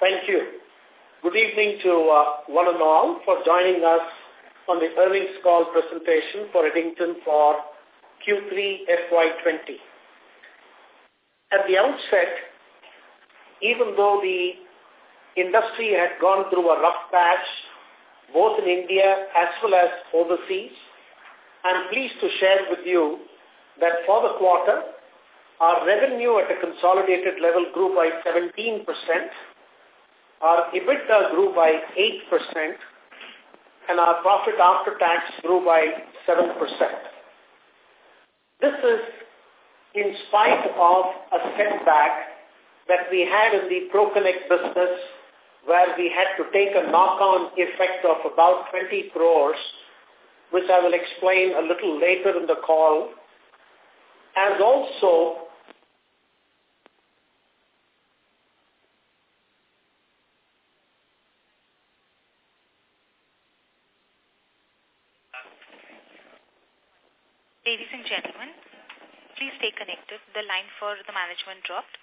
Thank you. Good evening to uh, one and all for joining us on the earnings call presentation for Redington for Q3 FY20. At the outset, even though the industry had gone through a rough patch, both in India as well as overseas, I'm pleased to share with you that for the quarter, our revenue at a consolidated level grew by 17%, our EBITDA grew by 8%, and our profit after tax grew by 7%. This is in spite of a setback that we had in the ProConnect business where we had to take a knock-on effect of about 20 crores, which I will explain a little later in the call, as also Ladies and gentlemen, please stay connected. The line for the management dropped.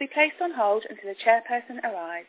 be placed on hold until the chairperson arrives.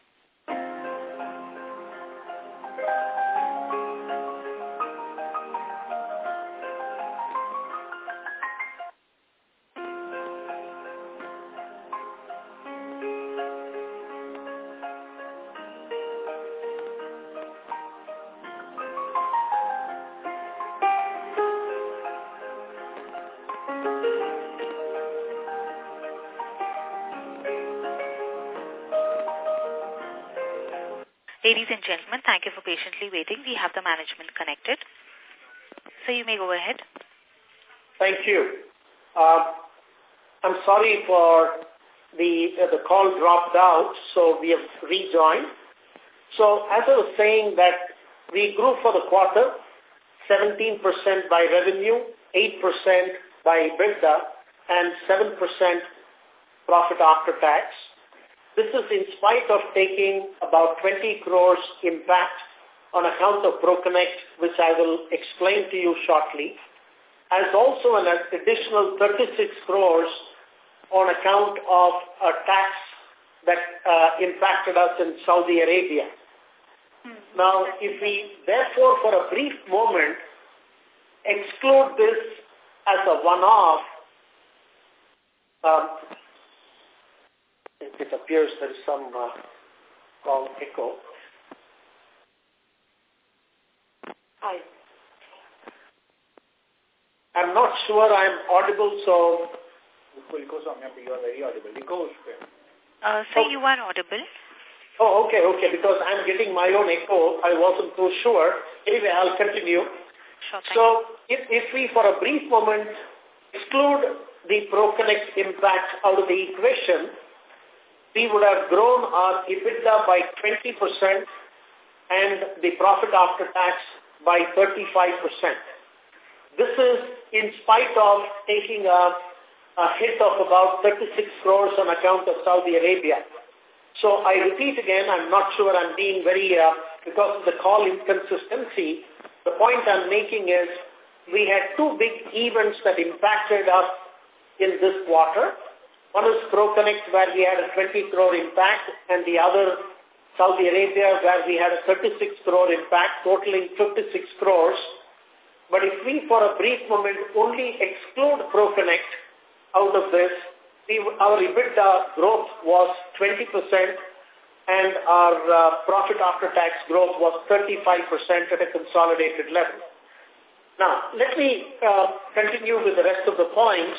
Ladies and gentlemen, thank you for patiently waiting. We have the management connected. So you may go ahead. Thank you. Uh, I'm sorry for the uh, the call dropped out, so we have rejoined. So as I was saying that we grew for the quarter 17% by revenue, 8% by EBITDA, and 7% profit after tax. This is in spite of taking about 20 crores impact on account of ProConnect, which I will explain to you shortly, as also an additional 36 crores on account of a tax that uh, impacted us in Saudi Arabia. Hmm. Now, if we therefore for a brief moment exclude this as a one-off, um, it appears there is some uh, call echo. Hi. I'm not sure I'm audible, so... You are very audible. Uh, so oh. you are audible. Oh, okay, okay, because I'm getting my own echo. I wasn't too sure. Anyway, I'll continue. Sure, so, if, if we for a brief moment exclude the ProConnect impact out of the equation, we would have grown our EBITDA by 20% and the profit after tax by 35%. This is in spite of taking a, a hit of about 36 crores on account of Saudi Arabia. So I repeat again, I'm not sure I'm being very, uh, because of the call inconsistency, the point I'm making is we had two big events that impacted us in this quarter. One is ProConnect where we had a 20 crore impact and the other Saudi Arabia where we had a 36 crore impact totaling 56 crores. But if we for a brief moment only exclude ProConnect out of this, we, our EBITDA growth was 20% and our uh, profit after tax growth was 35% at a consolidated level. Now, let me uh, continue with the rest of the points.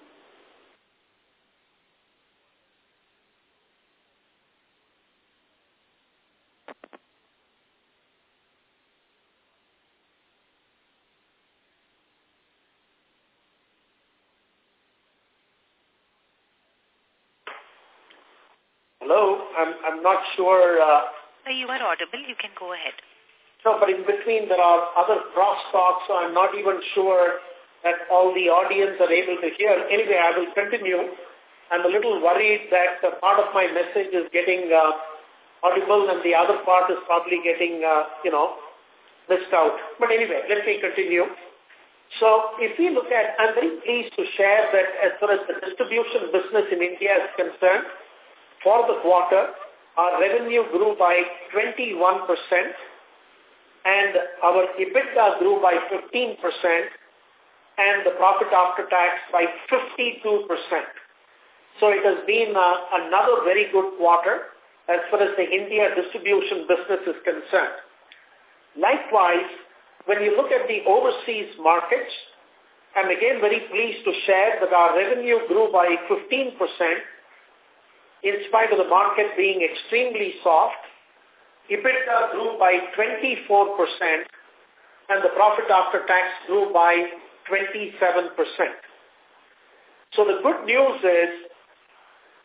I'm, I'm not sure. Uh, you are audible. You can go ahead. No, but in between there are other crosstalks, so I'm not even sure that all the audience are able to hear. Anyway, I will continue. I'm a little worried that uh, part of my message is getting uh, audible and the other part is probably getting, uh, you know, missed out. But anyway, let me continue. So if we look at, I'm very pleased to share that as far as the distribution business in India is concerned, for the quarter, our revenue grew by 21% and our EBITDA grew by 15% and the profit after tax by 52%. So it has been uh, another very good quarter as far as the India distribution business is concerned. Likewise, when you look at the overseas markets, I'm again very pleased to share that our revenue grew by 15% in spite of the market being extremely soft. EBITDA grew by 24% and the profit after tax grew by 27%. So the good news is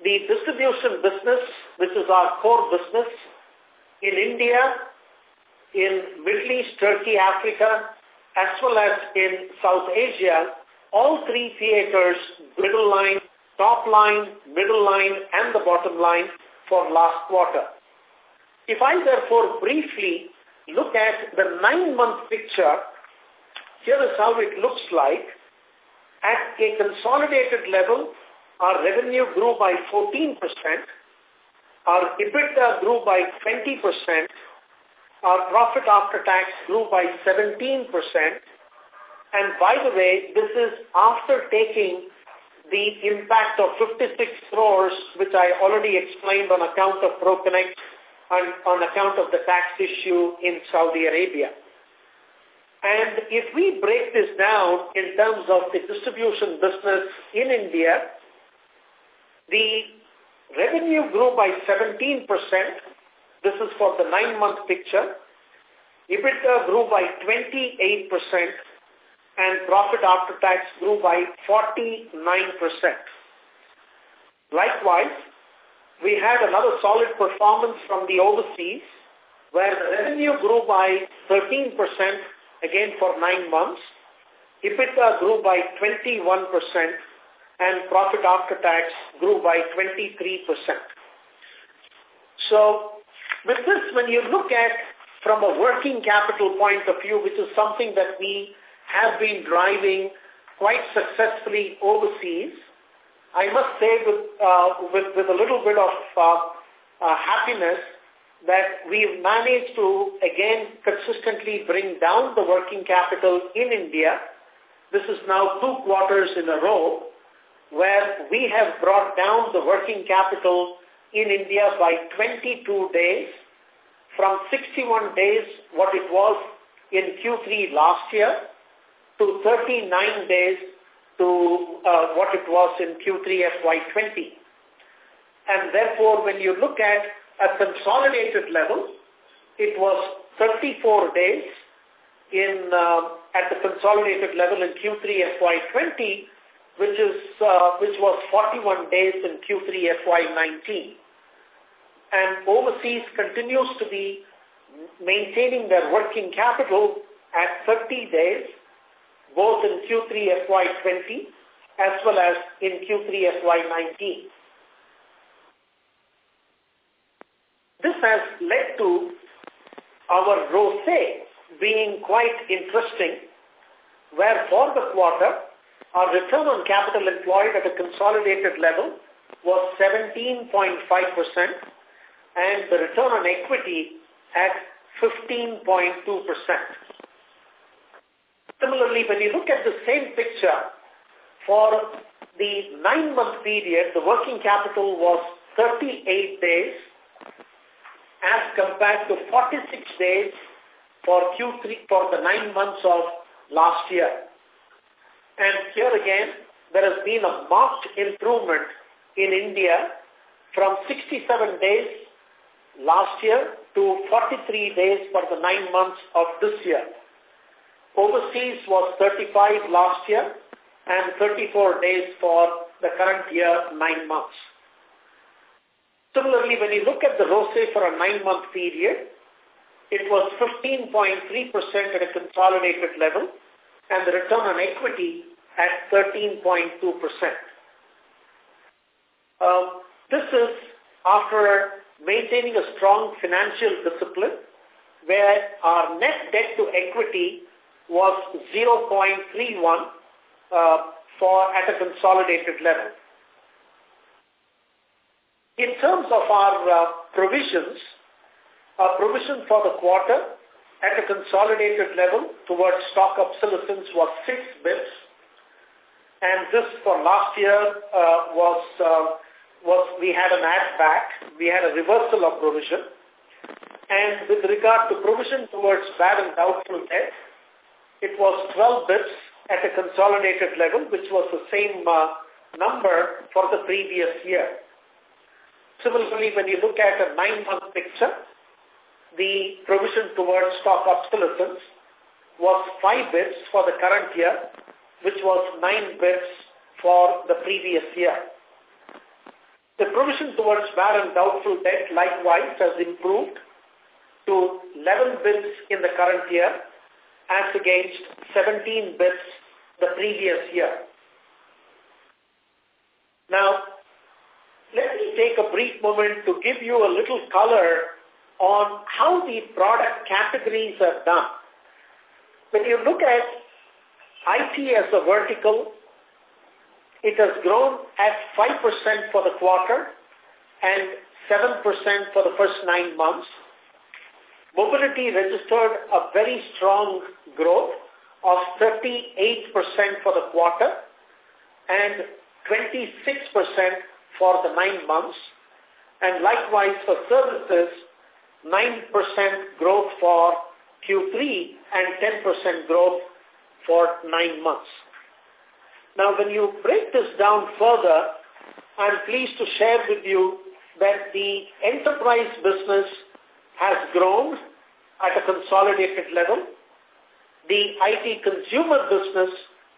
the distribution business, which is our core business, in India, in Middle East, Turkey, Africa, as well as in South Asia, all three theaters, middle line, top line, middle line, and the bottom line for last quarter. If I therefore briefly look at the nine-month picture, here is how it looks like. At a consolidated level, our revenue grew by 14%, our EBITDA grew by 20%, our profit after tax grew by 17%, and by the way, this is after taking the impact of 56 crores, which I already explained on account of ProConnect and on account of the tax issue in Saudi Arabia. And if we break this down in terms of the distribution business in India, the revenue grew by 17%. This is for the nine-month picture. EBITDA grew by 28% and profit after tax grew by 49%. Likewise, we had another solid performance from the overseas where the revenue grew by 13% again for nine months. EBITDA grew by 21% and profit after tax grew by 23%. So with this, when you look at from a working capital point of view, which is something that we have been driving quite successfully overseas, I must say with, uh, with, with a little bit of uh, uh, happiness that we've managed to, again, consistently bring down the working capital in India. This is now two quarters in a row where we have brought down the working capital in India by 22 days from 61 days, what it was in Q3 last year, to 39 days to uh, what it was in Q3 FY20. And therefore, when you look at a consolidated level, it was 34 days in uh, at the consolidated level in Q3 FY20, which is uh, which was 41 days in Q3 FY19. And overseas continues to be maintaining their working capital at 30 days, both in Q3 FY20 as well as in Q3 FY19. This has led to our ROCE being quite interesting, where for the quarter, our return on capital employed at a consolidated level was 17.5% and the return on equity at 15.2%. Similarly, when you look at the same picture, for the nine-month period, the working capital was 38 days as compared to 46 days for Q3 for the nine months of last year. And here again, there has been a marked improvement in India from 67 days last year to 43 days for the nine months of this year. Overseas was 35 last year and 34 days for the current year, nine months. Similarly, when you look at the ROCE for a nine-month period, it was 15.3% at a consolidated level and the return on equity at 13.2%. Um, this is after maintaining a strong financial discipline where our net debt to equity was 0.31 uh, for at a consolidated level. In terms of our uh, provisions, our provision for the quarter at a consolidated level towards stock obsolescence was 6 bits and this for last year uh, was uh, was we had an add back, we had a reversal of provision. And with regard to provision towards bad and doubtful debt, it was 12 bits at a consolidated level, which was the same uh, number for the previous year. Similarly, when you look at a nine-month picture, the provision towards stock obsolescence was 5 bits for the current year, which was 9 bits for the previous year. The provision towards bad and doubtful debt likewise has improved to 11 bits in the current year as against 17 bits the previous year. Now, let me take a brief moment to give you a little color on how the product categories are done. When you look at IT as a vertical, it has grown at 5% for the quarter and 7% for the first nine months. Mobility registered a very strong growth of 38% for the quarter and 26% for the nine months. And likewise for services, 9% growth for Q3 and 10% growth for nine months. Now, when you break this down further, I'm pleased to share with you that the enterprise business has grown at a consolidated level. The IT consumer business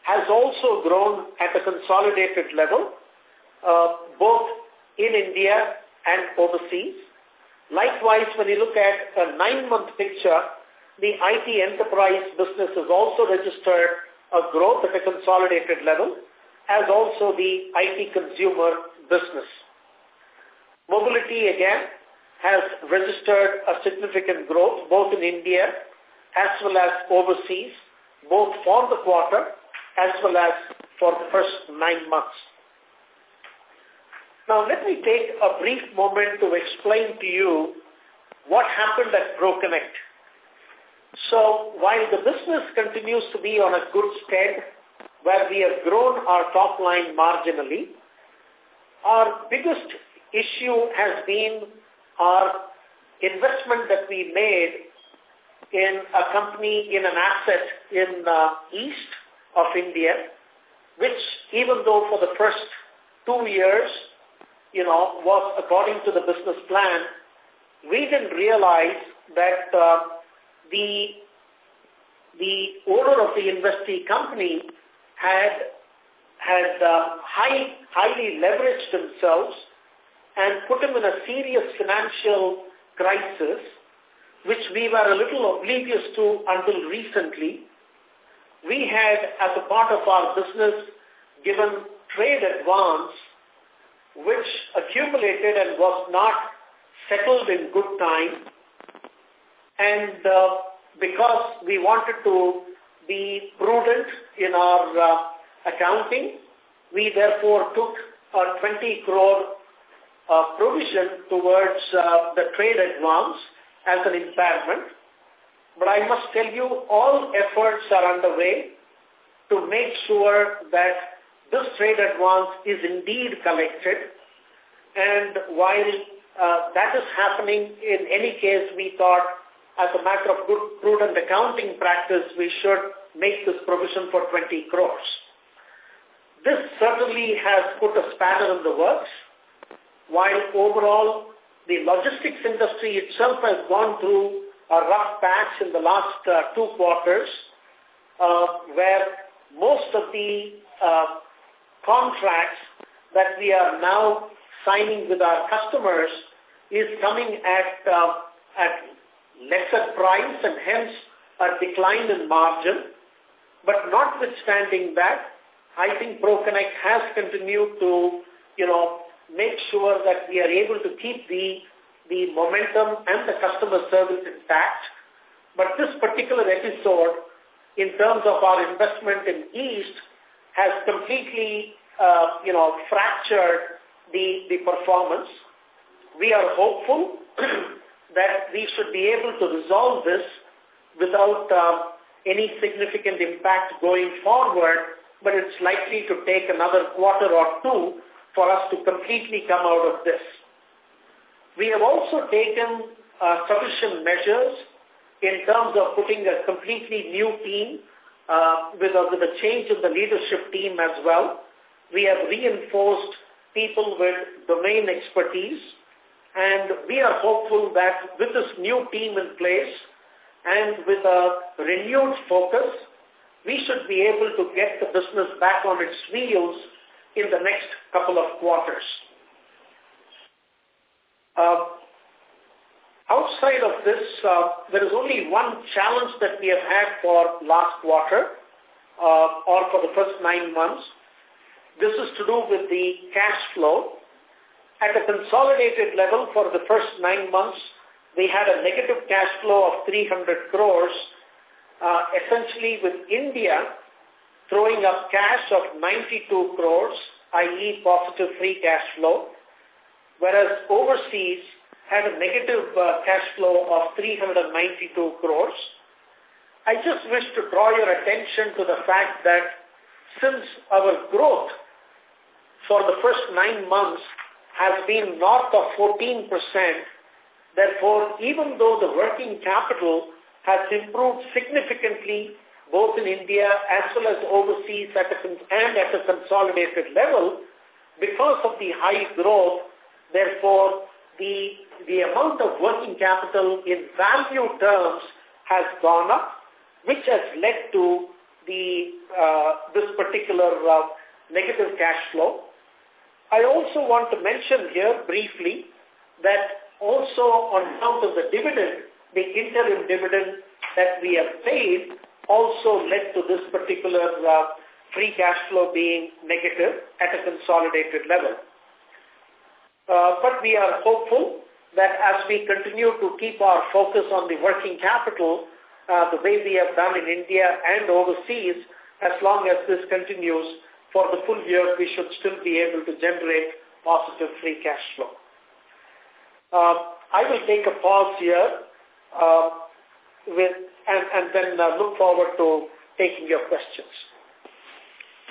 has also grown at a consolidated level, uh, both in India and overseas. Likewise, when you look at a nine-month picture, the IT enterprise business has also registered a growth at a consolidated level, as also the IT consumer business. Mobility, again, has registered a significant growth both in India as well as overseas, both for the quarter as well as for the first nine months. Now, let me take a brief moment to explain to you what happened at ProConnect so while the business continues to be on a good stead, where we have grown our top line marginally, our biggest issue has been our investment that we made in a company, in an asset in the east of India, which even though for the first two years, you know, was according to the business plan, we didn't realize that uh, the the owner of the investee company had had uh, high, highly leveraged themselves and put them in a serious financial crisis, which we were a little oblivious to until recently. We had, as a part of our business, given trade advance, which accumulated and was not settled in good time and uh, because we wanted to be prudent in our uh, accounting, we therefore took a 20 crore uh, provision towards uh, the trade advance as an impairment. But I must tell you, all efforts are underway to make sure that this trade advance is indeed collected. And while uh, that is happening, in any case, we thought as a matter of good prudent accounting practice, we should make this provision for 20 crores. This certainly has put a spanner in the works, while overall the logistics industry itself has gone through a rough patch in the last uh, two quarters, uh, where most of the uh, contracts that we are now signing with our customers is coming at, uh, at lesser price and hence a decline in margin. But notwithstanding that, I think ProConnect has continued to, you know, make sure that we are able to keep the, the momentum and the customer service intact. But this particular episode, in terms of our investment in East, has completely, uh, you know, fractured the, the performance. We are hopeful that we should be able to resolve this without uh, any significant impact going forward, but it's likely to take another quarter or two for us to completely come out of this. We have also taken uh, sufficient measures in terms of putting a completely new team uh, with, a, with a change in the leadership team as well. We have reinforced people with domain expertise and we are hopeful that with this new team in place and with a renewed focus, we should be able to get the business back on its wheels in the next couple of quarters. Uh, outside of this, uh, there is only one challenge that we have had for last quarter uh, or for the first nine months. This is to do with the cash flow. At a consolidated level for the first nine months, we had a negative cash flow of 300 crores, uh, essentially with India throwing up cash of 92 crores, i.e. positive free cash flow, whereas overseas had a negative uh, cash flow of 392 crores. I just wish to draw your attention to the fact that since our growth for the first nine months has been north of 14%. Therefore, even though the working capital has improved significantly both in India as well as overseas at a, and at a consolidated level, because of the high growth, therefore, the, the amount of working capital in value terms has gone up, which has led to the uh, this particular uh, negative cash flow. I also want to mention here briefly that also on account of the dividend, the interim dividend that we have paid also led to this particular uh, free cash flow being negative at a consolidated level. Uh, but we are hopeful that as we continue to keep our focus on the working capital, uh, the way we have done in India and overseas, as long as this continues, for the full year, we should still be able to generate positive free cash flow. Uh, I will take a pause here uh, with, and, and then uh, look forward to taking your questions.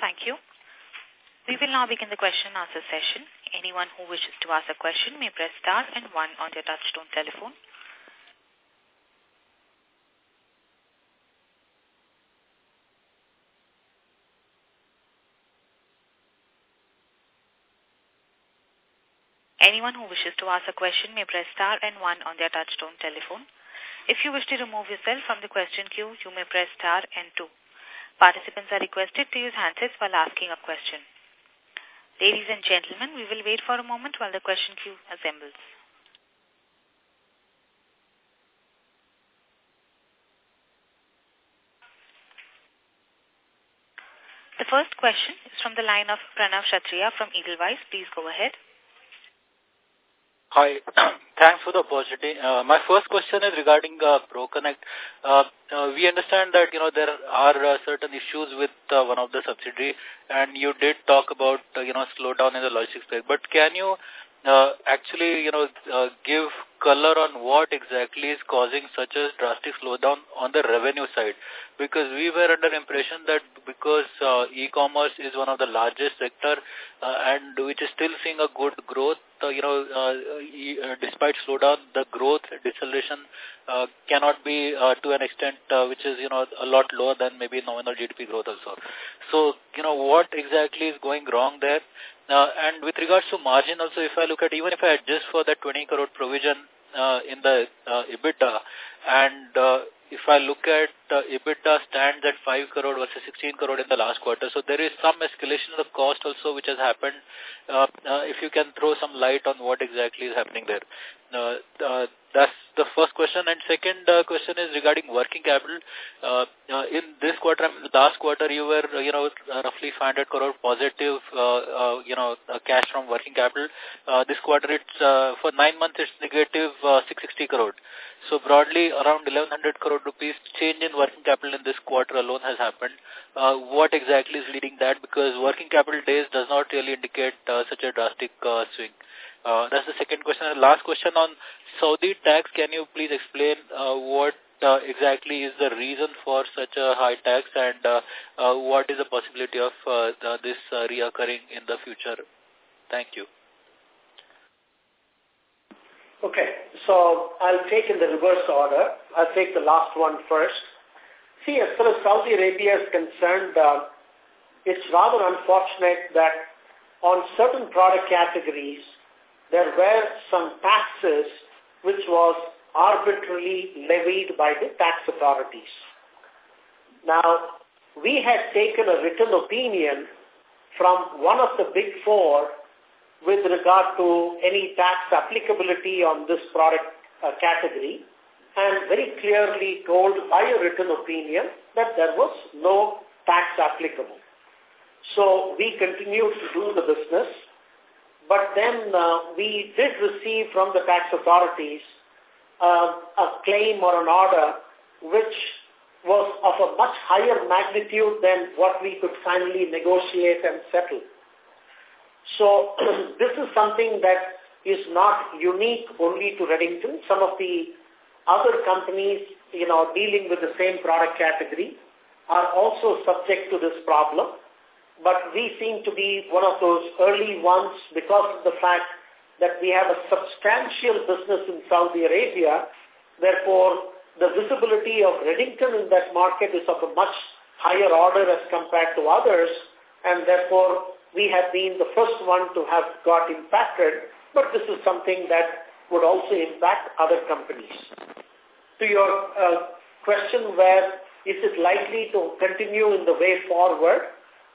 Thank you. We will now begin the question and answer session. Anyone who wishes to ask a question may press star and one on their touchtone telephone. Anyone who wishes to ask a question may press star and one on their touchtone telephone. If you wish to remove yourself from the question queue, you may press star and two. Participants are requested to use handsets while asking a question. Ladies and gentlemen, we will wait for a moment while the question queue assembles. The first question is from the line of Pranav Kshatriya from Edelweiss. Please go ahead. Hi. Thanks for the opportunity. Uh, my first question is regarding uh, ProConnect. Uh, uh, we understand that, you know, there are uh, certain issues with uh, one of the subsidiary and you did talk about, uh, you know, slowdown in the logistics. But can you uh, actually, you know, uh, give color on what exactly is causing such a drastic slowdown on the revenue side? Because we were under impression that because uh, e-commerce is one of the largest sector uh, and which is still seeing a good growth, uh, you know, uh, uh, despite slowdown, the growth deceleration uh, cannot be uh, to an extent uh, which is, you know, a lot lower than maybe nominal GDP growth also. So, you know, what exactly is going wrong there? Uh, and with regards to margin also, if I look at, even if I adjust for that 20 crore provision uh, in the uh, EBITDA, and uh, if I look at uh, EBITDA stands at 5 crore versus 16 crore in the last quarter, so there is some escalation of cost also which has happened. Uh, uh, if you can throw some light on what exactly is happening there. uh, uh, that's the first question. And second uh, question is regarding working capital. Uh, uh, in this quarter, last quarter, you were, you know, roughly 500 crore positive, uh, uh, you know, uh, cash from working capital. Uh, this quarter, it's uh, for nine months, it's negative uh, 660 crore. So broadly, around 1100 crore rupees change in working capital in this quarter alone has happened. Uh, what exactly is leading that? Because working capital days does not really indicate uh, such a drastic uh, swing. Uh, that's the second question. And last question on Saudi tax. Can you please explain uh, what uh, exactly is the reason for such a high tax and uh, uh, what is the possibility of uh, the, this uh, reoccurring in the future? Thank you. Okay, so I'll take in the reverse order. I'll take the last one first. See, as far as Saudi Arabia is concerned, uh, it's rather unfortunate that on certain product categories, there were some taxes arbitrarily levied by the tax authorities. Now, we had taken a written opinion from one of the big four with regard to any tax applicability on this product uh, category and very clearly told by a written opinion that there was no tax applicable. So we continued to do the business but then uh, we did receive from the tax authorities uh, a claim or an order which was of a much higher magnitude than what we could finally negotiate and settle. So this is something that is not unique only to Redington. Some of the other companies, you know, dealing with the same product category are also subject to this problem but we seem to be one of those early ones because of the fact that we have a substantial business in Saudi Arabia. Therefore, the visibility of Redington in that market is of a much higher order as compared to others, and therefore we have been the first one to have got impacted, but this is something that would also impact other companies. To your uh, question where is it likely to continue in the way forward,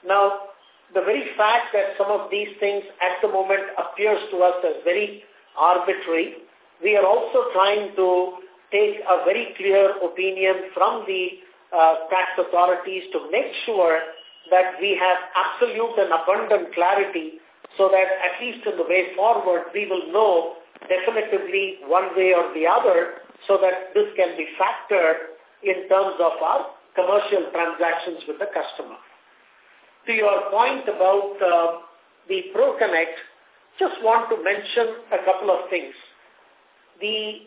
now, the very fact that some of these things at the moment appears to us as very arbitrary, we are also trying to take a very clear opinion from the uh, tax authorities to make sure that we have absolute and abundant clarity so that at least in the way forward we will know definitively one way or the other so that this can be factored in terms of our commercial transactions with the customer to your point about uh, the ProConnect, just want to mention a couple of things. The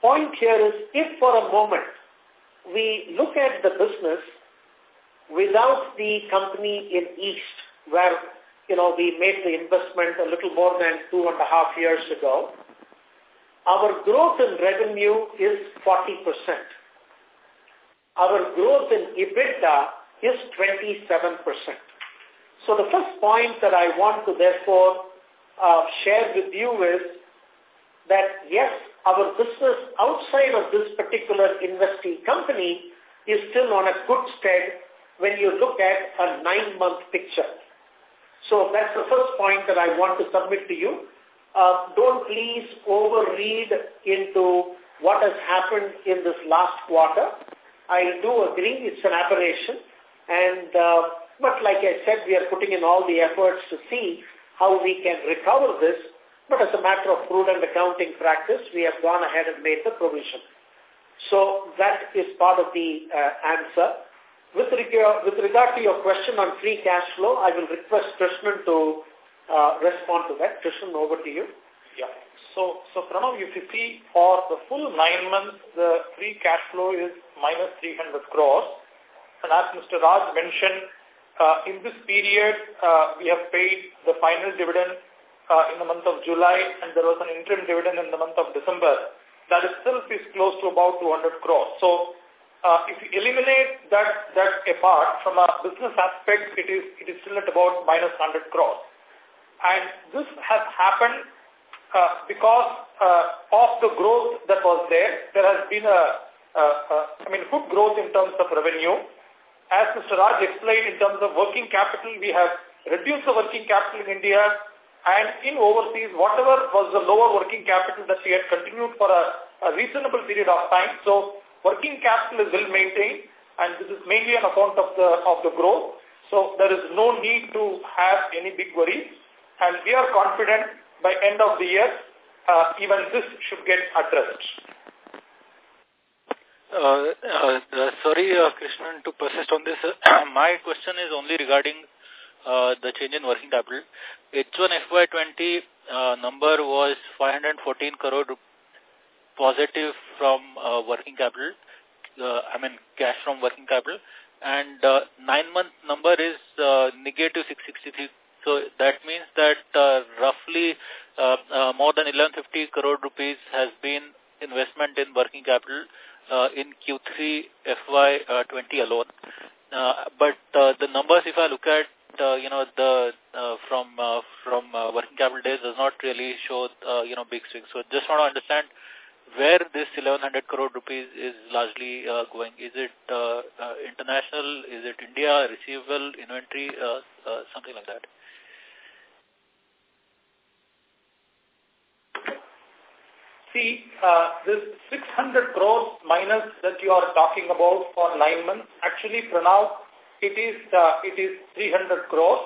point here is if for a moment we look at the business without the company in East, where, you know, we made the investment a little more than two and a half years ago, our growth in revenue is 40%. Our growth in EBITDA is 27%. So the first point that I want to therefore uh, share with you is that yes, our business outside of this particular investee company is still on a good stead when you look at a nine-month picture. So that's the first point that I want to submit to you. Uh, don't please overread into what has happened in this last quarter. I do agree it's an aberration. And, uh, but like I said, we are putting in all the efforts to see how we can recover this. But as a matter of prudent accounting practice, we have gone ahead and made the provision. So that is part of the uh, answer. With regard, with regard to your question on free cash flow, I will request Krishnan to uh, respond to that. Krishnan, over to you. Yeah. So, so Pranav, if you see for the full nine months, the free cash flow is minus 300 crores. And as Mr. Raj mentioned, uh, in this period, uh, we have paid the final dividend uh, in the month of July and there was an interim dividend in the month of December. That itself is close to about 200 crores. So uh, if you eliminate that, that apart from a business aspect, it is, it is still at about minus 100 crores. And this has happened uh, because uh, of the growth that was there. There has been a, uh, uh, I mean, good growth in terms of revenue as Mr. Raj explained in terms of working capital, we have reduced the working capital in India And in overseas, whatever was the lower working capital that we had continued for a, a reasonable period of time. So working capital is well maintained and this is mainly on account of the, of the growth. So there is no need to have any big worries. And we are confident by end of the year, uh, even this should get addressed. Uh, uh, sorry, uh, Krishnan, to persist on this. my question is only regarding the change in working capital. H1 FY20 uh, number was 514 crore positive from working capital, I mean cash from working capital, and nine-month number is negative 663. So that means that uh, roughly uh, uh, more than 1150 crore rupees has been investment in working capital uh, in Q3 FY20 uh, alone. Uh, but uh, the numbers, if I look at uh, you know, the uh, from uh, from uh, working capital days does not really show, uh, you know, big swings. So just want to understand where this 1100 crore rupees is largely uh, going. Is it uh, uh, international? Is it India? Receivable, inventory, uh, uh, something like that? See, uh, this 600 crores minus that you are talking about for nine months, actually now, it is, uh, it is 300 crores.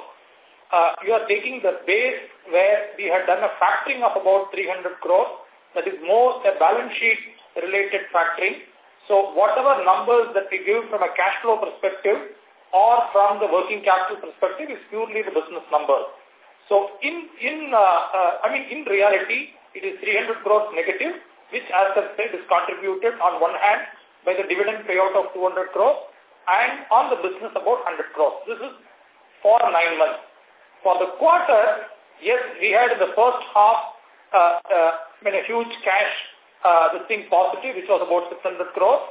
Uh, you are taking the base where we had done a factoring of about 300 crores. That is more a balance sheet related factoring. So whatever numbers that we give from a cash flow perspective or from the working capital perspective is purely the business number. So in, in uh, uh, I mean, in reality, it is 300 crores negative, which as I said is contributed on one hand by the dividend payout of 200 crores and on the business about 100 crores. This is for nine months. For the quarter, yes, we had in the first half uh, uh, I mean a huge cash uh, this thing positive, which was about 600 crores.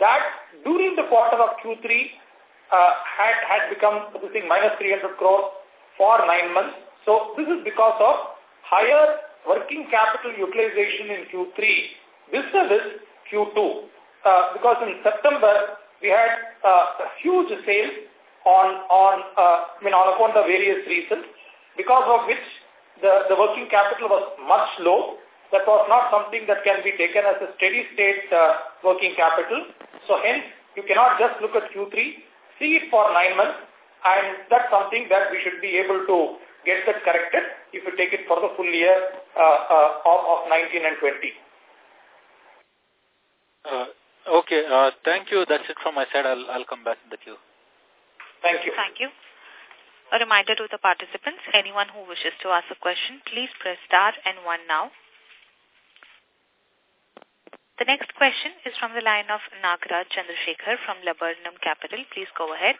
That during the quarter of Q3 uh, had had become this thing minus 300 crores for nine months. So this is because of higher working capital utilization in Q3. This is Q2. Uh, because in September, we had uh, a huge sale on, on uh, I mean, on account of various reasons, because of which the, the working capital was much low. That was not something that can be taken as a steady state uh, working capital. So hence, you cannot just look at Q3, see it for nine months, and that's something that we should be able to get that corrected if you take it for the full year uh, uh, of, of 19 and 20. Uh, Okay, uh, thank you. That's it from my side. I'll, I'll come back in the queue. Thank you. Thank you. A reminder to the participants, anyone who wishes to ask a question, please press star and one now. The next question is from the line of Nagraj Chandrasekhar from Laburnum Capital. Please go ahead.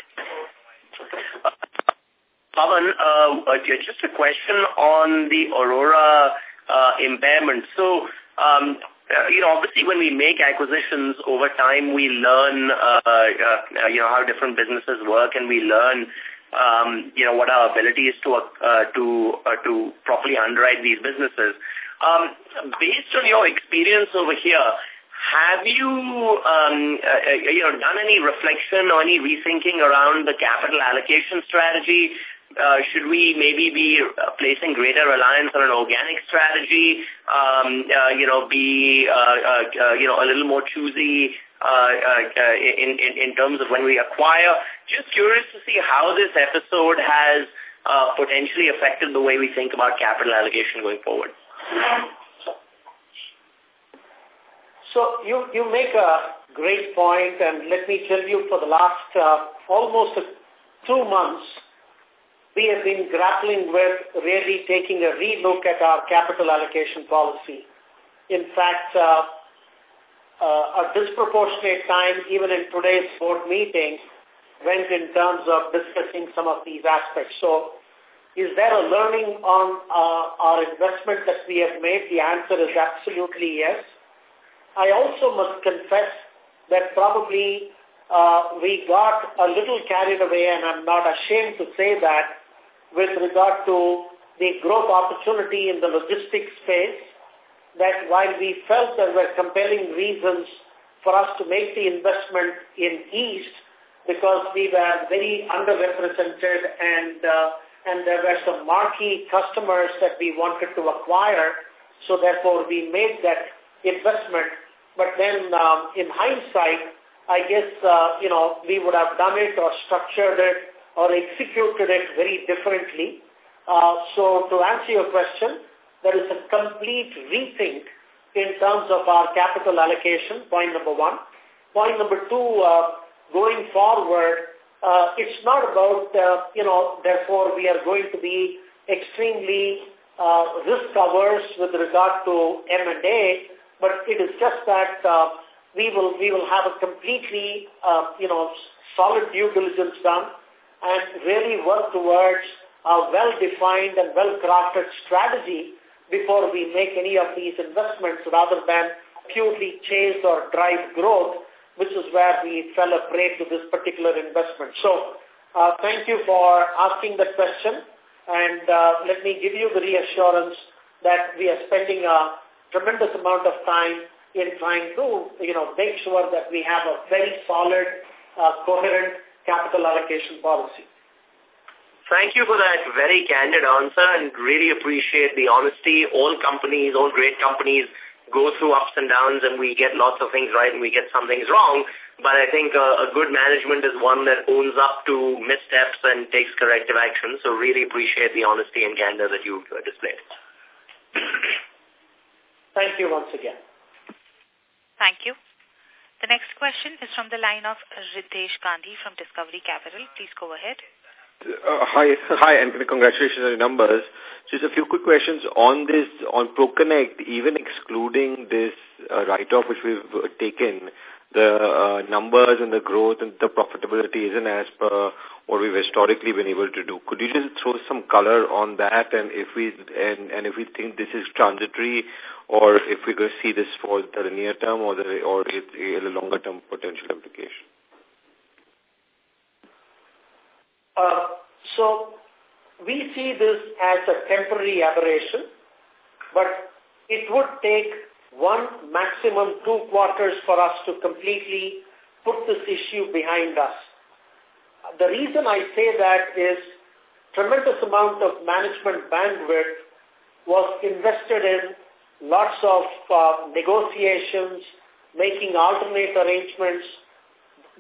Pawan, uh, just a question on the Aurora uh, impairment. So, um, uh, you know, obviously when we make acquisitions over time, we learn, uh, uh, you know, how different businesses work and we learn, um, you know, what our ability is to, uh, to, uh, to properly underwrite these businesses. Um, based on your experience over here, have you, um, uh, uh you know, done any reflection or any rethinking around the capital allocation strategy uh, should we maybe be uh, placing greater reliance on an organic strategy, um, uh, you know, be, uh, uh, uh, you know, a little more choosy uh, uh, uh, in, in, in terms of when we acquire? Just curious to see how this episode has uh, potentially affected the way we think about capital allocation going forward. So you, you make a great point and let me tell you for the last uh, almost two months, we have been grappling with really taking a relook at our capital allocation policy. In fact, uh, uh, a disproportionate time, even in today's board meeting, went in terms of discussing some of these aspects. So, is there a learning on uh, our investment that we have made? The answer is absolutely yes. I also must confess that probably uh, we got a little carried away, and I'm not ashamed to say that, with regard to the growth opportunity in the logistics space, that while we felt there were compelling reasons for us to make the investment in East, because we were very underrepresented and uh, and there were some marquee customers that we wanted to acquire, so therefore we made that investment. But then um, in hindsight, I guess, uh, you know, we would have done it or structured it or executed it very differently. Uh, so to answer your question, there is a complete rethink in terms of our capital allocation, point number one. Point number two, uh, going forward, uh, it's not about, uh, you know, therefore we are going to be extremely uh, risk averse with regard to M&A, but it is just that uh, we will we will have a completely, uh, you know, solid due diligence done and really work towards a well-defined and well-crafted strategy before we make any of these investments rather than purely chase or drive growth, which is where we fell a prey to this particular investment. So uh, thank you for asking that question. And uh, let me give you the reassurance that we are spending a tremendous amount of time in trying to, you know, make sure that we have a very solid, uh, coherent capital allocation policy. Thank you for that very candid answer and really appreciate the honesty. All companies, all great companies go through ups and downs and we get lots of things right and we get some things wrong. But I think uh, a good management is one that owns up to missteps and takes corrective action. So really appreciate the honesty and candor that you uh, displayed. Thank you once again. Thank you. The next question is from the line of Ritesh Gandhi from Discovery Capital. Please go ahead. Uh, hi, hi, and congratulations on your numbers. Just a few quick questions on this, on ProConnect, even excluding this uh, write-off which we've uh, taken, the uh, numbers and the growth and the profitability isn't as per what we've historically been able to do. Could you just throw some color on that and if we and, and if we think this is transitory or if we're going to see this for the near term or the or it's a longer term potential implication? Uh, so we see this as a temporary aberration, but it would take one, maximum two quarters for us to completely put this issue behind us. The reason I say that is tremendous amount of management bandwidth was invested in lots of uh, negotiations, making alternate arrangements,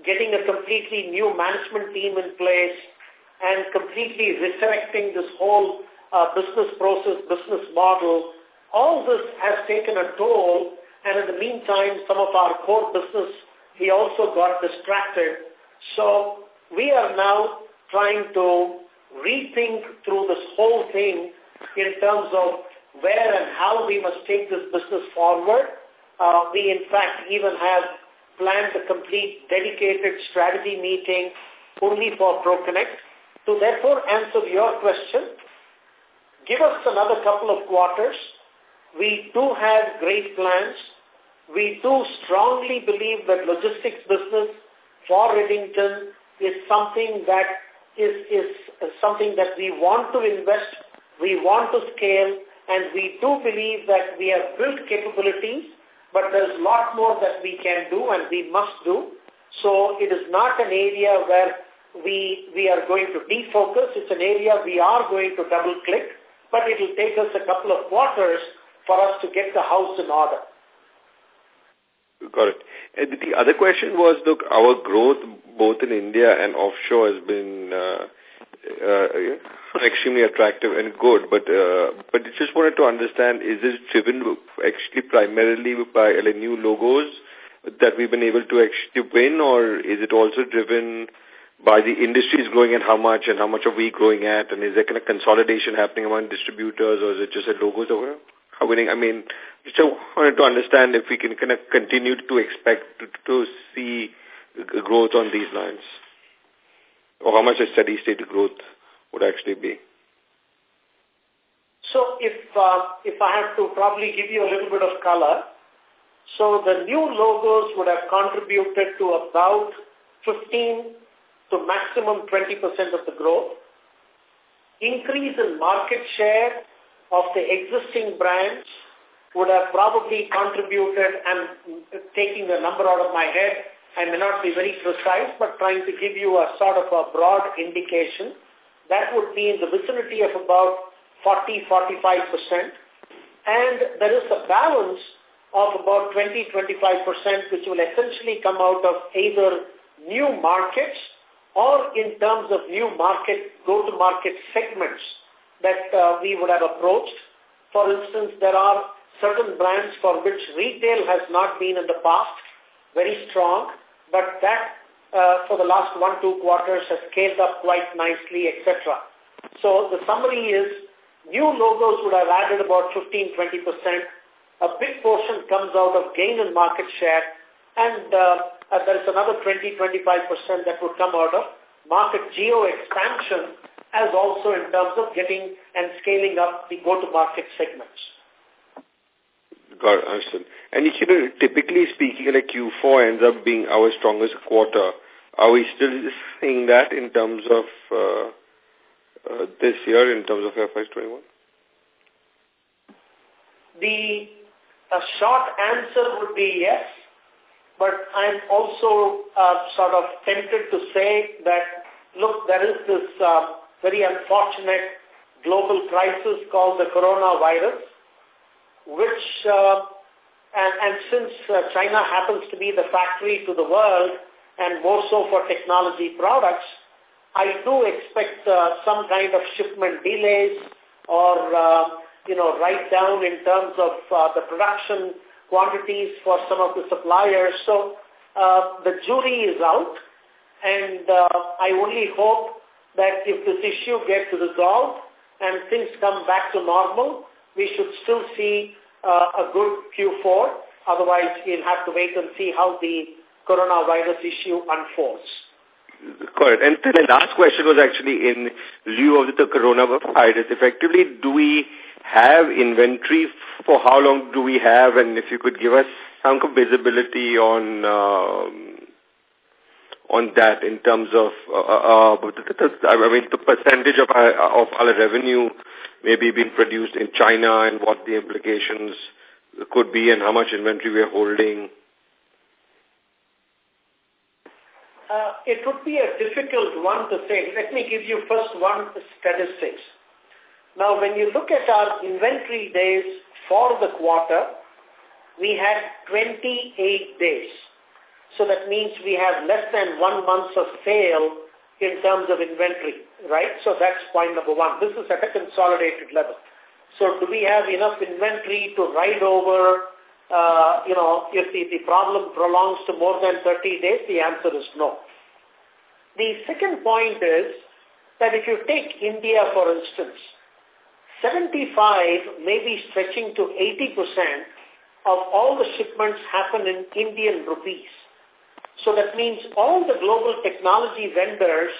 getting a completely new management team in place, and completely resurrecting this whole uh, business process, business model, all this has taken a toll and in the meantime some of our core business, we also got distracted. So we are now trying to rethink through this whole thing in terms of where and how we must take this business forward. Uh, we in fact even have planned a complete dedicated strategy meeting only for ProConnect to therefore answer your question, give us another couple of quarters. We do have great plans. We do strongly believe that logistics business for Redington is something that is, is something that we want to invest, we want to scale, and we do believe that we have built capabilities, but there's a lot more that we can do and we must do. So it is not an area where we, we are going to defocus. It's an area we are going to double click, but it will take us a couple of quarters for us to get the house in order. Got it. And the other question was, look, our growth both in India and offshore has been uh, uh, extremely attractive and good, but uh, but just wanted to understand, is this driven actually primarily by uh, new logos that we've been able to actually win, or is it also driven by the industry is growing and how much and how much are we growing at and is there kind of consolidation happening among distributors or is it just a logos over how winning. I mean just wanted to understand if we can kind of continue to expect to, to see growth on these lines. Or how much a steady state growth would actually be. So if uh, if I have to probably give you a little bit of color so the new logos would have contributed to about 15 to maximum 20% of the growth. Increase in market share of the existing brands would have probably contributed, and taking the number out of my head, I may not be very precise, but trying to give you a sort of a broad indication that would be in the vicinity of about 40-45%. And there is a balance of about 20-25%, which will essentially come out of either new markets or in terms of new market, go-to-market segments that uh, we would have approached. For instance, there are certain brands for which retail has not been in the past very strong, but that uh, for the last one, two quarters has scaled up quite nicely, etc. So the summary is new logos would have added about 15-20%. A big portion comes out of gain in market share, and uh, uh, there is another 20-25% that would come out of market geo expansion as also in terms of getting and scaling up the go-to-market segments. Got it, understood. And you know, typically speaking, like Q4 ends up being our strongest quarter. Are we still seeing that in terms of uh, uh, this year, in terms of FY21? The a short answer would be yes, but I'm also uh, sort of tempted to say that, look, there is this uh, very unfortunate global crisis called the coronavirus, which, uh, and, and since uh, China happens to be the factory to the world, and more so for technology products, I do expect uh, some kind of shipment delays or, uh, you know, write down in terms of uh, the production quantities for some of the suppliers. So uh, the jury is out, and uh, I only hope that if this issue gets resolved and things come back to normal, we should still see uh, a good Q4. Otherwise, we'll have to wait and see how the coronavirus issue unfolds. Correct. And the last question was actually in lieu of the coronavirus. Effectively, do we have inventory? For how long do we have? And if you could give us some visibility on um, on that in terms of, uh, uh, uh I mean, the percentage of our, of our revenue maybe being produced in China and what the implications could be and how much inventory we are holding. Uh, it would be a difficult one to say. Let me give you first one statistics. Now, when you look at our inventory days for the quarter, we had 28 days. So that means we have less than one month of sale in terms of inventory, right? So that's point number one. This is at a consolidated level. So do we have enough inventory to ride over, uh, you know, if the, the problem prolongs to more than 30 days? The answer is no. The second point is that if you take India, for instance, 75, maybe stretching to 80% of all the shipments happen in Indian rupees. So that means all the global technology vendors,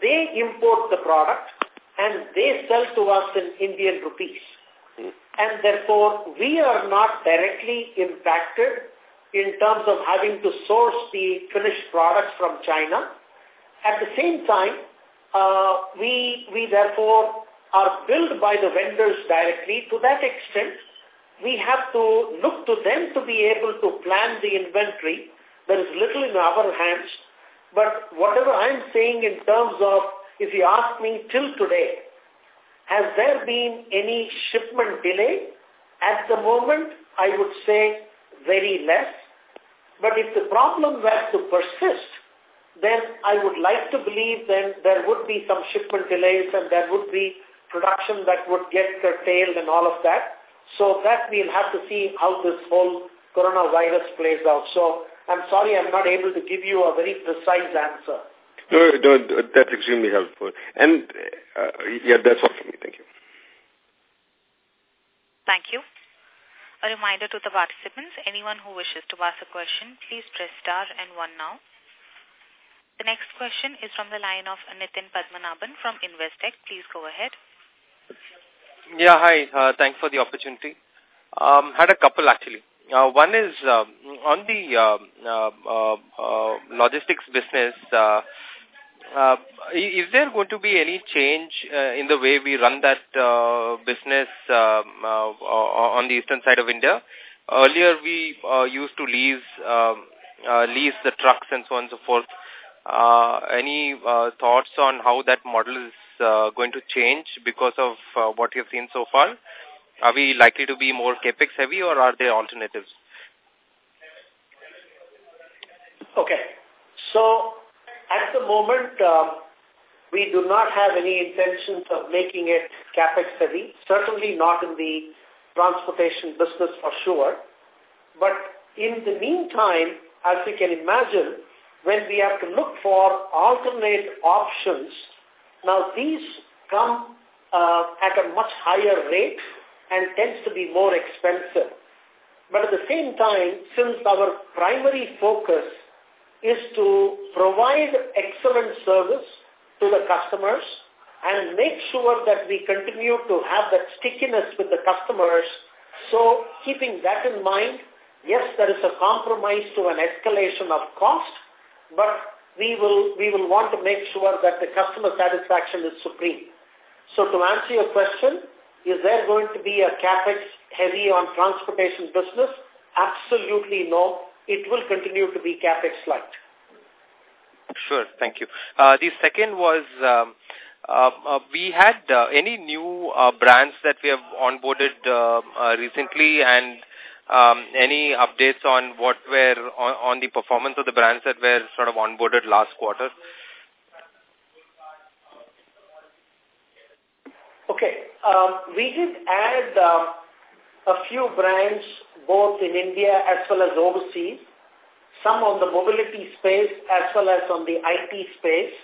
they import the product and they sell to us in Indian rupees. And therefore, we are not directly impacted in terms of having to source the finished products from China. At the same time, uh, we, we therefore are billed by the vendors directly. To that extent, we have to look to them to be able to plan the inventory there is little in our hands. But whatever I'm saying in terms of, if you ask me till today, has there been any shipment delay? At the moment, I would say very less. But if the problem were to persist, then I would like to believe then there would be some shipment delays and there would be production that would get curtailed and all of that. So that we'll have to see how this whole coronavirus plays out. So I'm sorry I'm not able to give you a very precise answer. No, no that's extremely helpful. And uh, yeah, that's all for me. Thank you. Thank you. A reminder to the participants, anyone who wishes to ask a question, please press star and one now. The next question is from the line of Nitin Padmanabhan from Investec. Please go ahead. Yeah, hi. Uh, thanks for the opportunity. Um, had a couple actually. Uh, one is uh, on the uh, uh, uh, uh logistics business. Uh, uh, is there going to be any change in the way we run that business uh, on the eastern side of India? Earlier, we used to lease um, lease the trucks and so on and so forth. Any thoughts on how that model is going to change because of what you've seen so far? Are we likely to be more capex heavy or are there alternatives? Okay. So at the moment, um, we do not have any intentions of making it capex heavy, certainly not in the transportation business for sure. But in the meantime, as you can imagine, when we have to look for alternate options, now these come uh, at a much higher rate and tends to be more expensive. But at the same time, since our primary focus is to provide excellent service to the customers and make sure that we continue to have that stickiness with the customers. So keeping that in mind, yes, there is a compromise to an escalation of cost, but we will, we will want to make sure that the customer satisfaction is supreme. So to answer your question, is there going to be a capex heavy on transportation business? Absolutely no. It will continue to be capex light. Sure, thank you. Uh, the second was um, uh, uh, we had uh, any new uh, brands that we have onboarded uh, uh, recently and um, any updates on what were on, on the performance of the brands that were sort of onboarded last quarter? Okay. Um, we did add um, a few brands both in India as well as overseas, some on the mobility space as well as on the IT space.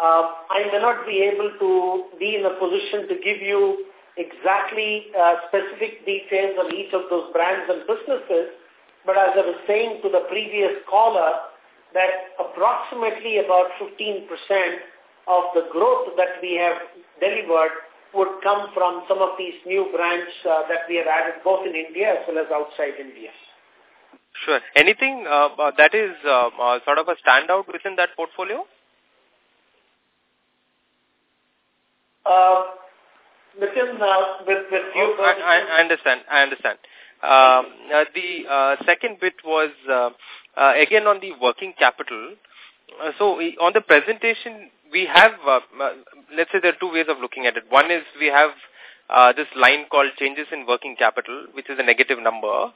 Uh, I may not be able to be in a position to give you exactly uh, specific details on each of those brands and businesses, but as I was saying to the previous caller, that approximately about 15% of the growth that we have delivered would come from some of these new brands uh, that we have added both in India as well as outside India. Sure. Anything uh, uh that is uh, uh, sort of a standout within that portfolio? Uh, within uh, with, with you. Oh, I, I, understand. I understand. Um, uh, the uh, second bit was uh, uh, again on the working capital. Uh, so on the presentation, we have, uh, uh, let's say there are two ways of looking at it. One is we have uh, this line called changes in working capital, which is a negative number,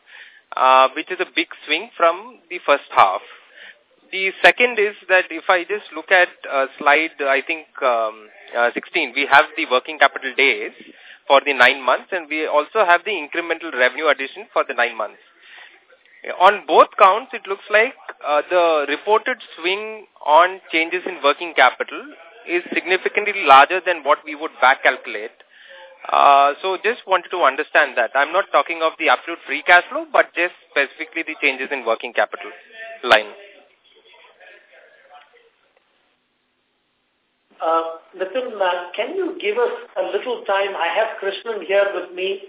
uh, which is a big swing from the first half. The second is that if I just look at uh, slide, I think um, uh, 16, we have the working capital days for the nine months and we also have the incremental revenue addition for the nine months. On both counts, it looks like uh, the reported swing on changes in working capital is significantly larger than what we would back calculate. Uh, so just wanted to understand that. I'm not talking of the absolute free cash flow, but just specifically the changes in working capital line. Uh, Nitin, uh, can you give us a little time? I have Krishnan here with me.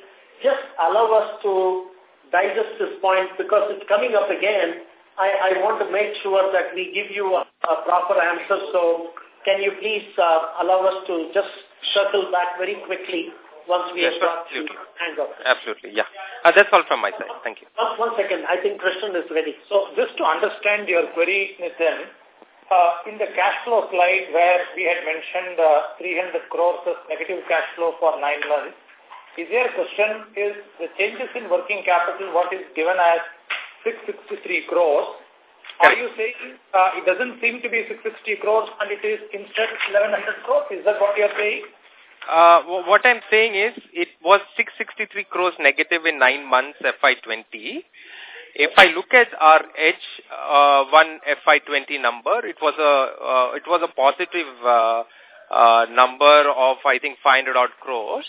Just allow us to digest this point because it's coming up again. I, I want to make sure that we give you a, a proper answer. So can you please uh, allow us to just circle back very quickly once we yes, have got absolutely. hang up. Absolutely, yeah. Uh, that's all from my side. Thank you. One, one second. I think Krishnan is ready. So just to understand your query, Nitin, uh, in the cash flow slide where we had mentioned uh, 300 crores as negative cash flow for nine months, is your question is the changes in working capital, what is given as 663 crores, are you saying uh, it doesn't seem to be 660 crores and it is instead 1100 crores? Is that what you're saying? Uh, what I'm saying is it was 663 crores negative in nine months FY20. If I look at our H1 uh, FY20 number, it was a uh, it was a positive uh, uh, number of I think 500 odd crores.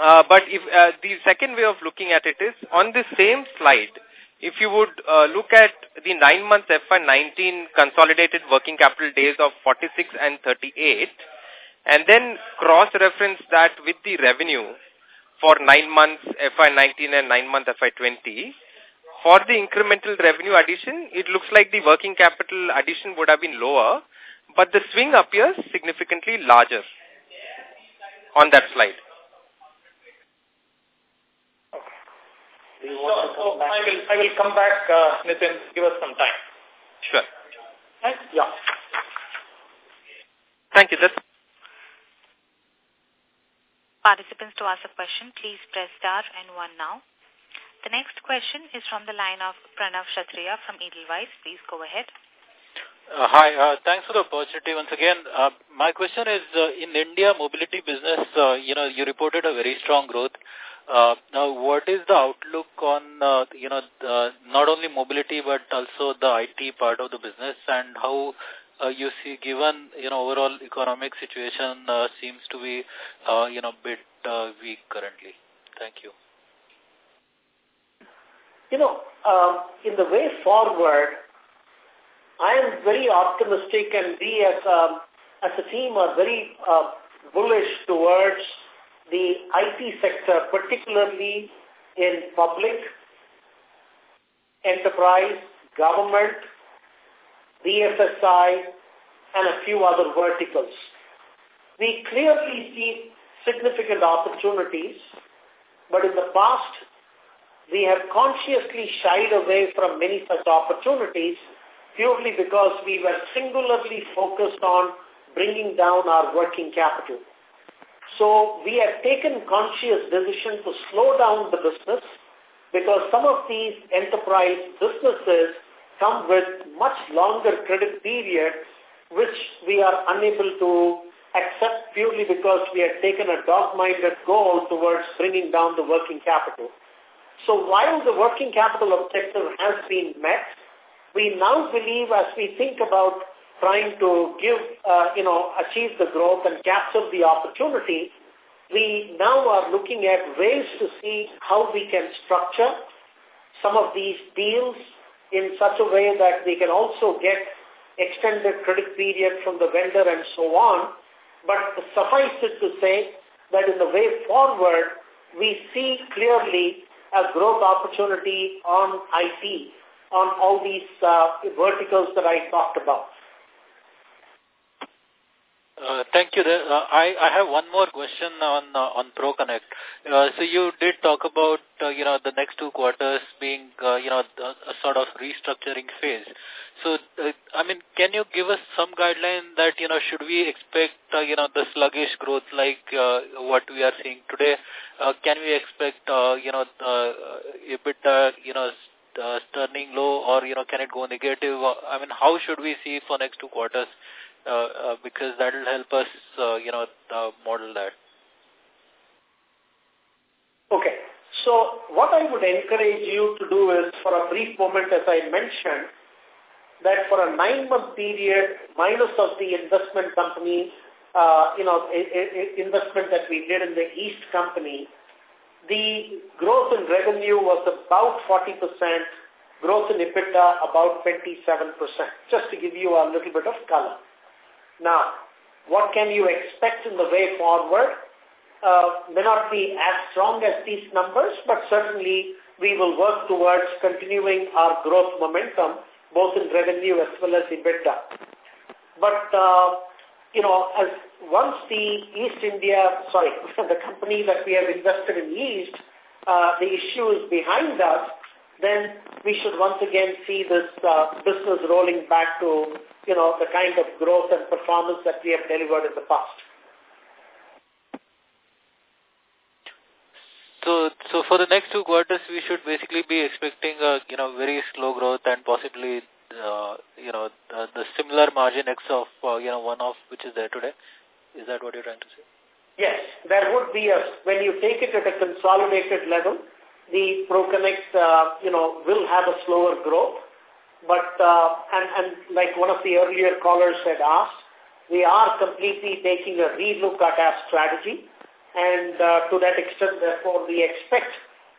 Uh, but if uh, the second way of looking at it is on the same slide, if you would uh, look at the nine months FY19 consolidated working capital days of 46 and 38, and then cross-reference that with the revenue for nine months FY19 and nine months FY20, for the incremental revenue addition, it looks like the working capital addition would have been lower, but the swing appears significantly larger on that slide. So, so I will I will come back, uh, Nitin. Give us some time. Sure. Thanks. Yeah. Thank you. That's Participants to ask a question, please press star and one now. The next question is from the line of Pranav Kshatriya from Edelweiss. Please go ahead. Uh, hi, uh, thanks for the opportunity once again. Uh, my question is, uh, in India mobility business, uh, you know, you reported a very strong growth. Uh, now, what is the outlook on, uh, you know, uh, not only mobility but also the IT part of the business and how uh, you see given, you know, overall economic situation uh, seems to be, uh, you know, bit uh, weak currently? Thank you. You know, uh, in the way forward, I am very optimistic and we as a, um, as a team are very uh, bullish towards the IT sector, particularly in public, enterprise, government, BFSI, and a few other verticals. We clearly see significant opportunities, but in the past, we have consciously shied away from many such opportunities purely because we were singularly focused on bringing down our working capital. So we have taken conscious decision to slow down the business because some of these enterprise businesses come with much longer credit periods which we are unable to accept purely because we have taken a dog-minded goal towards bringing down the working capital. So while the working capital objective has been met, we now believe as we think about trying to give, uh, you know, achieve the growth and capture the opportunity, we now are looking at ways to see how we can structure some of these deals in such a way that we can also get extended credit period from the vendor and so on. But suffice it to say that in the way forward, we see clearly a growth opportunity on IT on all these uh, verticals that I talked about. Uh, thank you. Uh, I, I have one more question on uh, on ProConnect. Uh, so you did talk about uh, you know the next two quarters being uh, you know a, sort of restructuring phase. So uh, I mean, can you give us some guideline that you know should we expect uh, you know the sluggish growth like uh, what we are seeing today? Uh, can we expect uh, you know uh, EBITDA you know uh, turning low or, you know, can it go negative? Uh, I mean, how should we see for next two quarters? Uh, uh, because that will help us, uh, you know, uh, model that. Okay. So what I would encourage you to do is, for a brief moment, as I mentioned, that for a nine-month period, minus of the investment company, uh, you know, investment that we did in the East company, the growth in revenue was about 40%, growth in EBITDA about 27%, just to give you a little bit of color. Now, what can you expect in the way forward? Uh, may not be as strong as these numbers, but certainly we will work towards continuing our growth momentum, both in revenue as well as EBITDA. But uh, you know, as once the East India, sorry, the company that we have invested in East, uh, the issue is behind us, then we should once again see this uh, business rolling back to, you know, the kind of growth and performance that we have delivered in the past. So, so for the next two quarters, we should basically be expecting a, you know, very slow growth and possibly uh, you know, the, the similar margin X of, uh, you know, one-off which is there today? Is that what you're trying to say? Yes, there would be a, when you take it at a consolidated level, the ProConnect, uh, you know, will have a slower growth. But, uh, and, and like one of the earlier callers had asked, we are completely taking a relook at our strategy. And uh, to that extent, therefore, we expect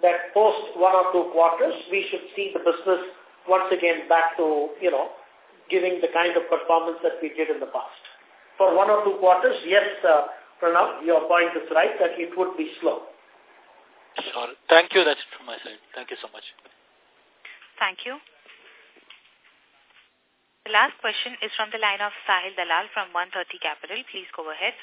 that post one or two quarters, we should see the business once again back to, you know, giving the kind of performance that we did in the past. For one or two quarters, yes, uh, Pranav, your point is right that it would be slow. Sure. Thank you. That's it from my side. Thank you so much. Thank you. The last question is from the line of Sahil Dalal from 130 Capital. Please go ahead.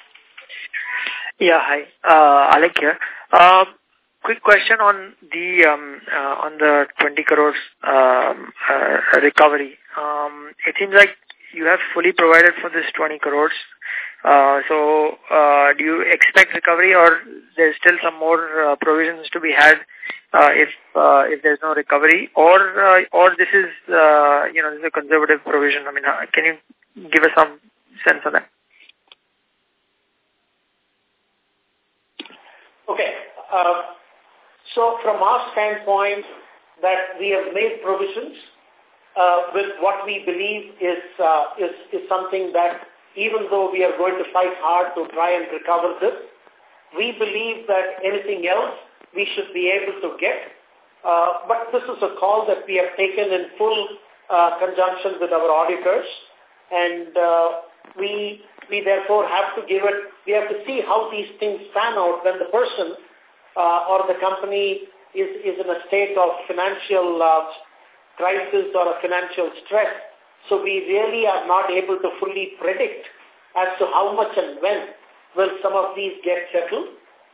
Yeah, hi. Uh, Alec here. Um, quick question on the um, uh, on the 20 crores um, uh, recovery. Um, it seems like you have fully provided for this 20 crores. Uh, so uh, do you expect recovery or there's still some more uh, provisions to be had if if there's no recovery or or this is you know this is a conservative provision? I mean, can you give us some sense on that? Okay. Uh, so from our standpoint, that we have made provisions uh, with what we believe is, uh, is, is something that even though we are going to fight hard to try and recover this, we believe that anything else we should be able to get. Uh, but this is a call that we have taken in full uh, conjunction with our auditors. And uh, we, we therefore have to give it, we have to see how these things pan out when the person uh, or the company is, is in a state of financial uh, crisis or a financial stress. So we really are not able to fully predict as to how much and when will some of these get settled.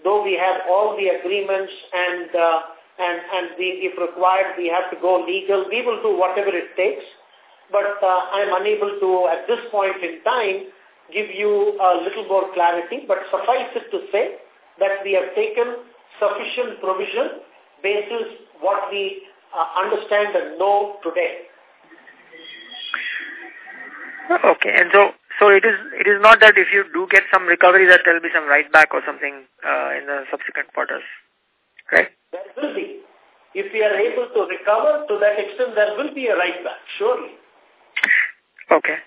Though we have all the agreements and uh, and and we, if required, we have to go legal. We will do whatever it takes. But uh, I'm unable to, at this point in time, give you a little more clarity. But suffice it to say that we have taken sufficient provision basis what we uh, understand and know today. Okay, and so so it is it is not that if you do get some recovery that there will be some write back or something uh, in the subsequent quarters, right? There will be. If we are able to recover to that extent, there will be a write back, surely. Okay.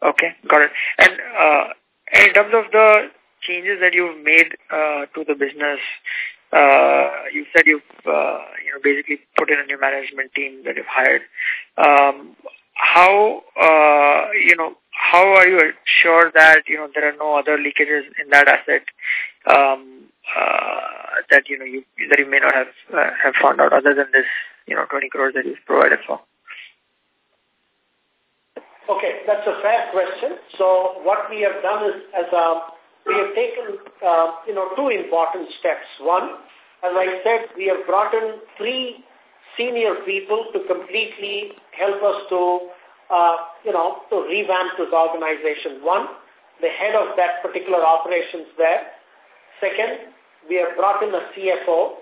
Okay, got it. And uh, in terms of the changes that you've made uh, to the business, uh, you said you've uh, you know basically put in a new management team that you've hired. Um, how uh, you know how are you sure that you know there are no other leakages in that asset um, uh, that you know you that you may not have uh, have found out other than this you know 20 crores that you've provided for? Okay, that's a fair question. So what we have done is, as a, we have taken, uh, you know, two important steps. One, as I said, we have brought in three senior people to completely help us to, uh, you know, to revamp this organization. One, the head of that particular operations there. Second, we have brought in a CFO.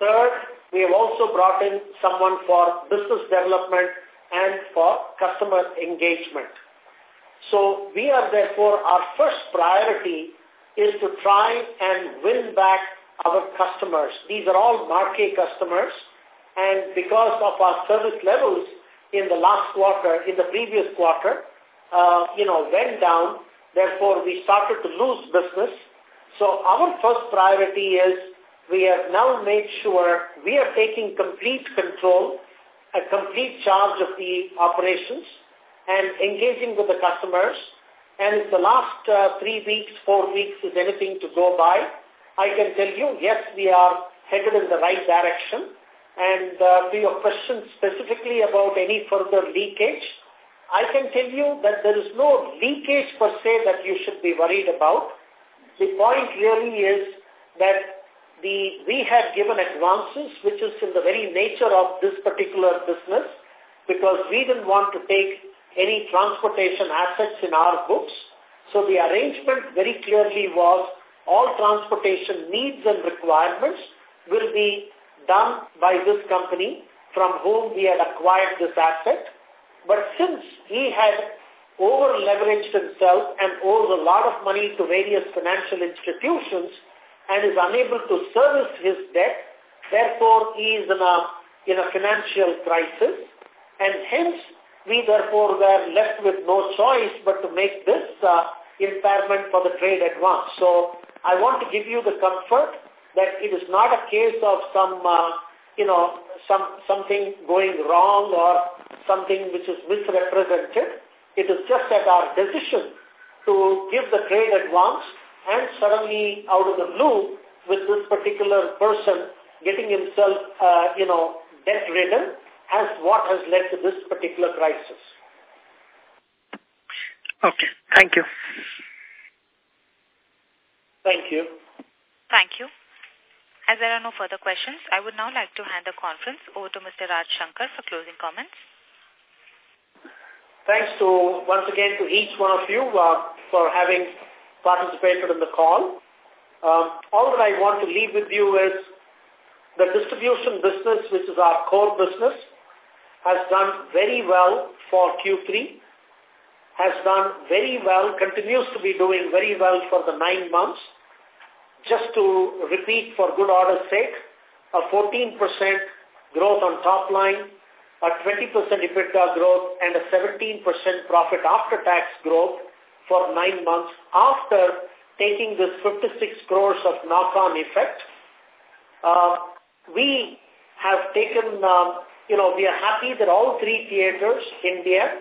Third, we have also brought in someone for business development and for customer engagement. So we are therefore, our first priority is to try and win back our customers. These are all marquee customers and because of our service levels in the last quarter, in the previous quarter, uh, you know, went down, therefore we started to lose business. So our first priority is we have now made sure we are taking complete control a complete charge of the operations and engaging with the customers. And if the last uh, three weeks, four weeks is anything to go by, I can tell you, yes, we are headed in the right direction. And uh, to your question specifically about any further leakage, I can tell you that there is no leakage per se that you should be worried about. The point really is that the we had given advances, which is in the very nature of this particular business, because we didn't want to take any transportation assets in our books. So the arrangement very clearly was all transportation needs and requirements will be done by this company from whom we had acquired this asset. But since he had over-leveraged himself and owes a lot of money to various financial institutions, and is unable to service his debt. Therefore, he is in a, in a financial crisis. And hence, we therefore were left with no choice but to make this uh, impairment for the trade advance. So I want to give you the comfort that it is not a case of some, uh, you know, some something going wrong or something which is misrepresented. It is just that our decision to give the trade advance and suddenly out of the blue with this particular person getting himself, uh, you know, debt-ridden as what has led to this particular crisis. Okay. Thank you. Thank you. Thank you. As there are no further questions, I would now like to hand the conference over to Mr. Raj Shankar for closing comments. Thanks to, once again, to each one of you. Uh, for having participated in the call. Um, all that I want to leave with you is the distribution business, which is our core business, has done very well for Q3, has done very well, continues to be doing very well for the nine months. Just to repeat for good order's sake, a 14% growth on top line, a 20% EBITDA growth, and a 17% profit after tax growth for nine months after taking this 56 crores of knock-on effect. Uh, we have taken, um, you know, we are happy that all three theaters, India,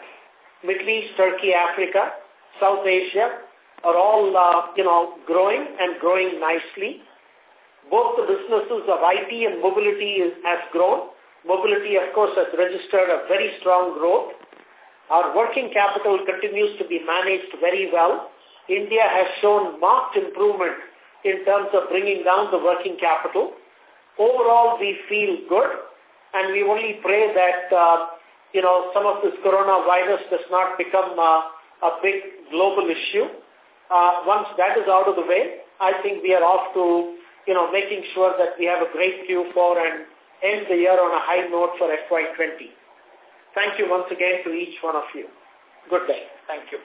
Middle East, Turkey, Africa, South Asia, are all, uh, you know, growing and growing nicely. Both the businesses of IT and mobility is, has grown. Mobility, of course, has registered a very strong growth. Our working capital continues to be managed very well. India has shown marked improvement in terms of bringing down the working capital. Overall, we feel good, and we only pray that, uh, you know, some of this coronavirus does not become uh, a big global issue. Uh, once that is out of the way, I think we are off to, you know, making sure that we have a great Q4 and end the year on a high note for FY20. Thank you once again to each one of you. Good day. Thank you.